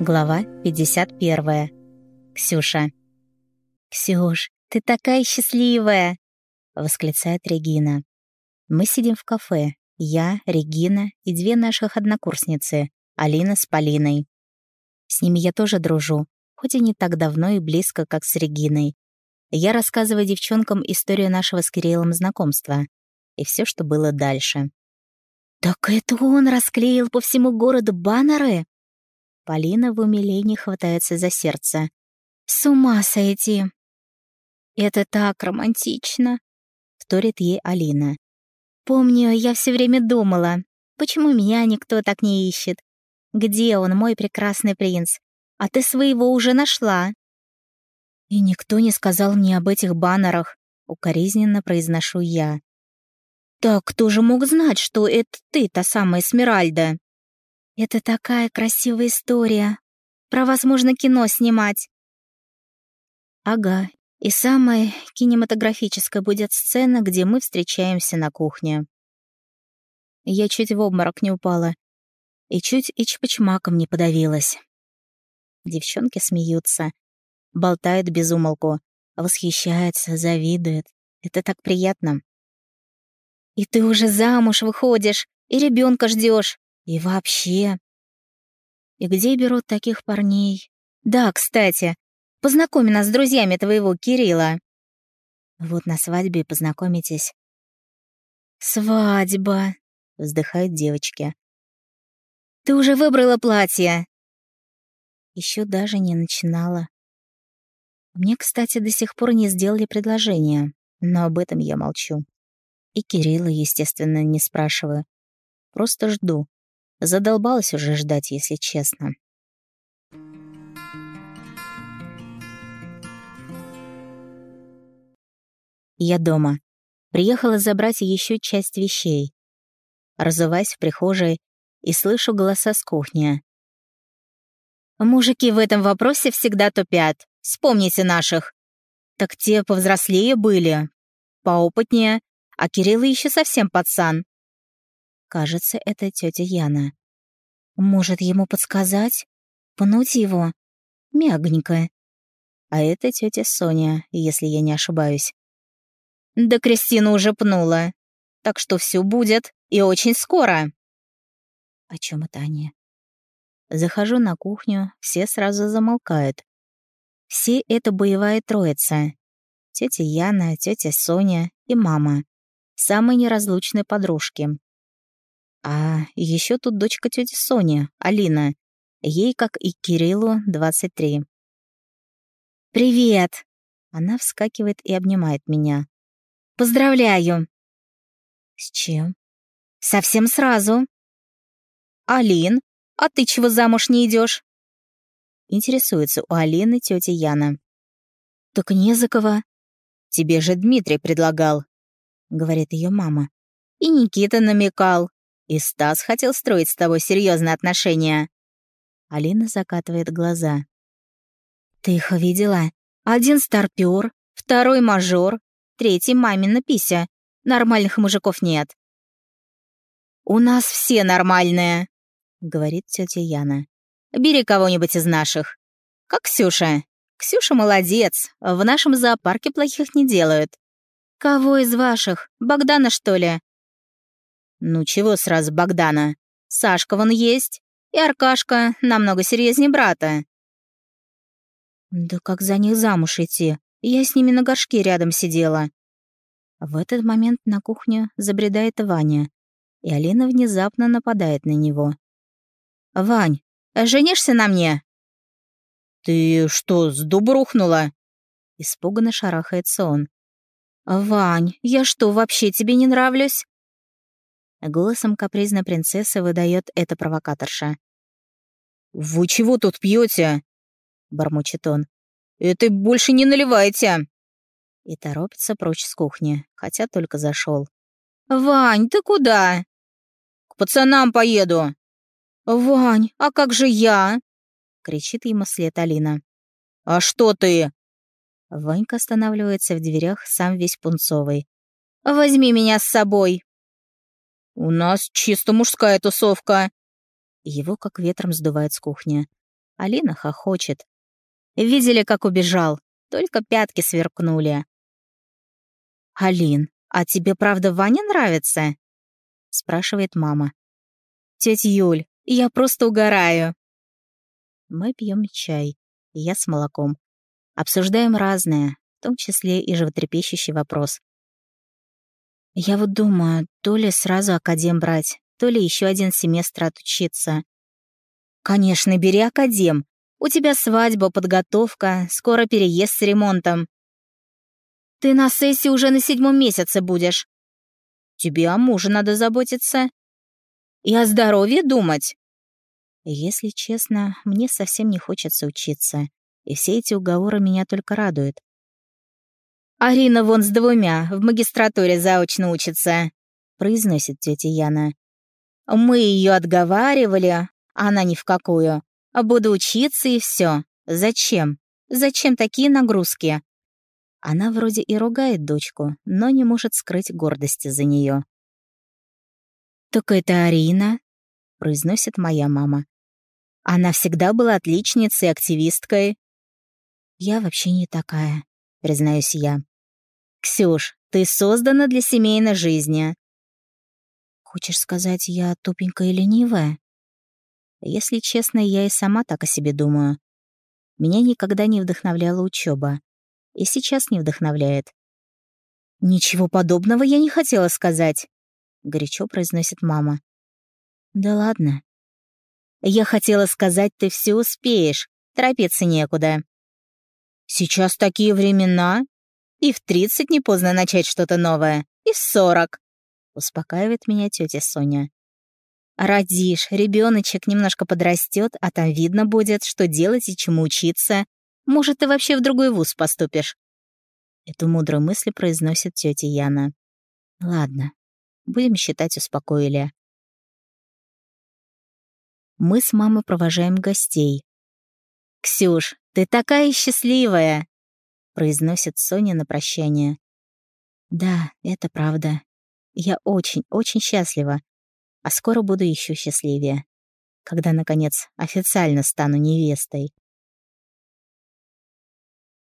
Глава 51. Ксюша. «Ксюш, ты такая счастливая!» — восклицает Регина. Мы сидим в кафе. Я, Регина и две наших однокурсницы, Алина с Полиной. С ними я тоже дружу, хоть и не так давно и близко, как с Региной. Я рассказываю девчонкам историю нашего с Кириллом знакомства и все, что было дальше. «Так это он расклеил по всему городу баннеры?» Полина в умилении хватается за сердце. «С ума сойти!» «Это так романтично!» — вторит ей Алина. «Помню, я все время думала, почему меня никто так не ищет? Где он, мой прекрасный принц? А ты своего уже нашла!» «И никто не сказал мне об этих баннерах», — укоризненно произношу я. «Так кто же мог знать, что это ты, та самая Смиральда?» «Это такая красивая история. Про вас можно кино снимать». «Ага, и самая кинематографическая будет сцена, где мы встречаемся на кухне». Я чуть в обморок не упала. И чуть и чпочмаком не подавилась. Девчонки смеются, болтают без умолку, восхищаются, завидуют. Это так приятно. И ты уже замуж выходишь, и ребенка ждешь, и вообще. И где берут таких парней? Да, кстати, познакоми нас с друзьями твоего Кирилла. Вот на свадьбе познакомитесь. Свадьба, вздыхают девочки. Ты уже выбрала платье? Еще даже не начинала. Мне, кстати, до сих пор не сделали предложение, но об этом я молчу. И Кирилла, естественно, не спрашиваю. Просто жду. Задолбалась уже ждать, если честно. Я дома. Приехала забрать еще часть вещей. Разуваюсь в прихожей и слышу голоса с кухни. «Мужики в этом вопросе всегда тупят. Вспомните наших. Так те повзрослее были, поопытнее, а Кирилл еще совсем пацан. Кажется, это тетя Яна. Может, ему подсказать? Пнуть его? Мягонько. А это тетя Соня, если я не ошибаюсь. Да Кристина уже пнула. Так что все будет, и очень скоро. О чем это они? Захожу на кухню, все сразу замолкают. Все это боевая троица. Тетя Яна, тетя Соня и мама самой неразлучной подружки. А еще тут дочка тети Сони, Алина. Ей, как и Кириллу, 23. «Привет!» Она вскакивает и обнимает меня. «Поздравляю!» «С чем?» «Совсем сразу!» «Алин, а ты чего замуж не идешь? Интересуется у Алины тетя Яна. «Так не за кого. Тебе же Дмитрий предлагал. — говорит ее мама. «И Никита намекал. И Стас хотел строить с тобой серьезные отношения». Алина закатывает глаза. «Ты их видела? Один старпёр, второй мажор, третий мамина пися. Нормальных мужиков нет». «У нас все нормальные», — говорит тетя Яна. «Бери кого-нибудь из наших. Как Ксюша. Ксюша молодец, в нашем зоопарке плохих не делают. «Кого из ваших? Богдана, что ли?» «Ну чего сразу Богдана? Сашка вон есть, и Аркашка намного серьезнее брата». «Да как за них замуж идти? Я с ними на горшке рядом сидела». В этот момент на кухню забредает Ваня, и Алина внезапно нападает на него. «Вань, женишься на мне?» «Ты что, с дуба рухнула?» Испуганно шарахается он. «Вань, я что, вообще тебе не нравлюсь?» Голосом капризной принцессы выдает эта провокаторша. «Вы чего тут пьете? бормочет он. «Это больше не наливайте!» И торопится прочь с кухни, хотя только зашел. «Вань, ты куда?» «К пацанам поеду!» «Вань, а как же я?» — кричит ему след Алина. «А что ты?» Ванька останавливается в дверях, сам весь пунцовый. «Возьми меня с собой!» «У нас чисто мужская тусовка!» Его как ветром сдувает с кухни. Алина хохочет. Видели, как убежал? Только пятки сверкнули. «Алин, а тебе правда Ваня нравится?» — спрашивает мама. «Тетя Юль, я просто угораю». Мы пьем чай, я с молоком. Обсуждаем разное, в том числе и животрепещущий вопрос. Я вот думаю, то ли сразу академ брать, то ли еще один семестр отучиться. Конечно, бери академ. У тебя свадьба, подготовка, скоро переезд с ремонтом. Ты на сессии уже на седьмом месяце будешь. Тебе о муже надо заботиться. И о здоровье думать. Если честно, мне совсем не хочется учиться, и все эти уговоры меня только радуют. «Арина вон с двумя, в магистратуре заочно учится», — произносит тетя Яна. «Мы ее отговаривали, она ни в какую. Буду учиться и все. Зачем? Зачем такие нагрузки?» Она вроде и ругает дочку, но не может скрыть гордости за нее. «Так это Арина», — произносит моя мама. «Она всегда была отличницей, активисткой». «Я вообще не такая», — признаюсь я. «Ксюш, ты создана для семейной жизни». «Хочешь сказать, я тупенькая и ленивая?» Если честно, я и сама так о себе думаю. Меня никогда не вдохновляла учеба и сейчас не вдохновляет. «Ничего подобного я не хотела сказать», — горячо произносит мама. «Да ладно». «Я хотела сказать, ты все успеешь, торопиться некуда». «Сейчас такие времена. И в тридцать не поздно начать что-то новое, и в сорок», — успокаивает меня тетя Соня. «Родишь, ребеночек немножко подрастет, а там видно будет, что делать и чему учиться. Может, ты вообще в другой вуз поступишь?» Эту мудрую мысль произносит тетя Яна. «Ладно, будем считать, успокоили». Мы с мамой провожаем гостей. «Ксюш, ты такая счастливая!» Произносит Соня на прощание. «Да, это правда. Я очень-очень счастлива. А скоро буду еще счастливее, когда, наконец, официально стану невестой».